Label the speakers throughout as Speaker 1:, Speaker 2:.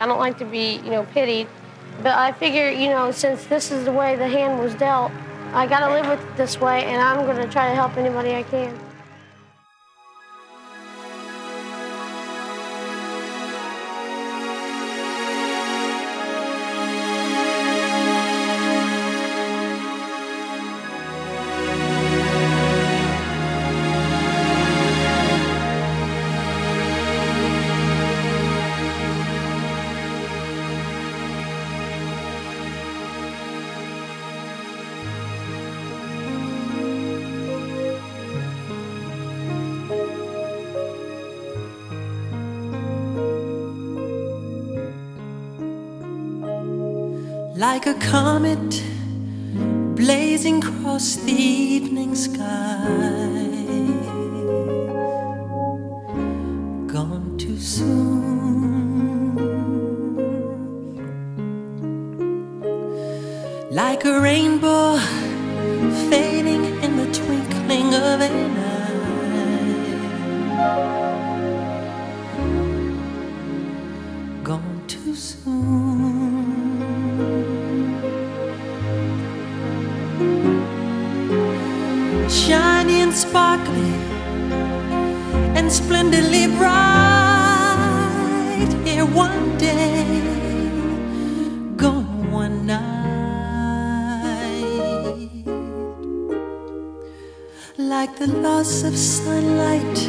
Speaker 1: I don't like to be, you know, pitied. But I figure, you know, since this is the way the hand was dealt, I got to live with it this way, and I'm going to try to help anybody I can.
Speaker 2: Like a comet blazing across the evening sky. Gone too soon, like a rainbow fading in the twinkling of an eye. Gone too soon. Shiny and sparkly and splendidly bright here one day, gone one night, like the loss of sunlight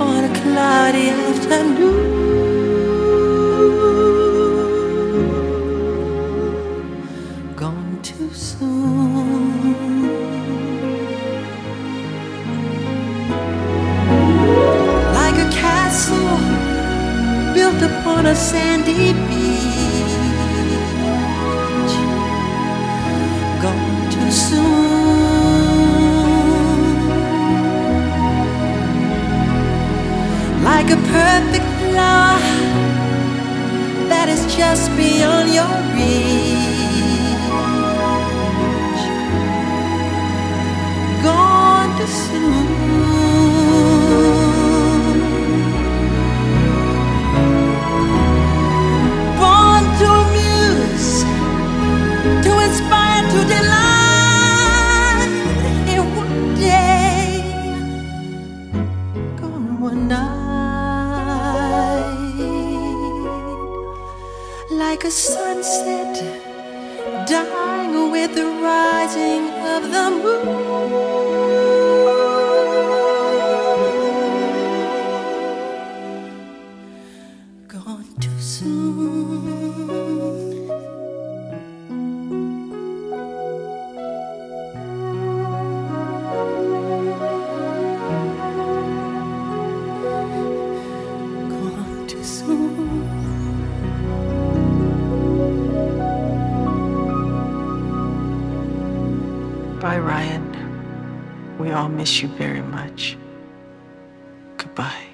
Speaker 2: on a cloudy afternoon. Gone too soon. Upon a sandy beach. Gone too soon. Like a perfect flower that is just beyond your reach. Gone too soon. Like a sunset, dying with the rising of the moon. Gone too soon. Soon.
Speaker 3: Bye, Ryan. We all miss you very much. Goodbye.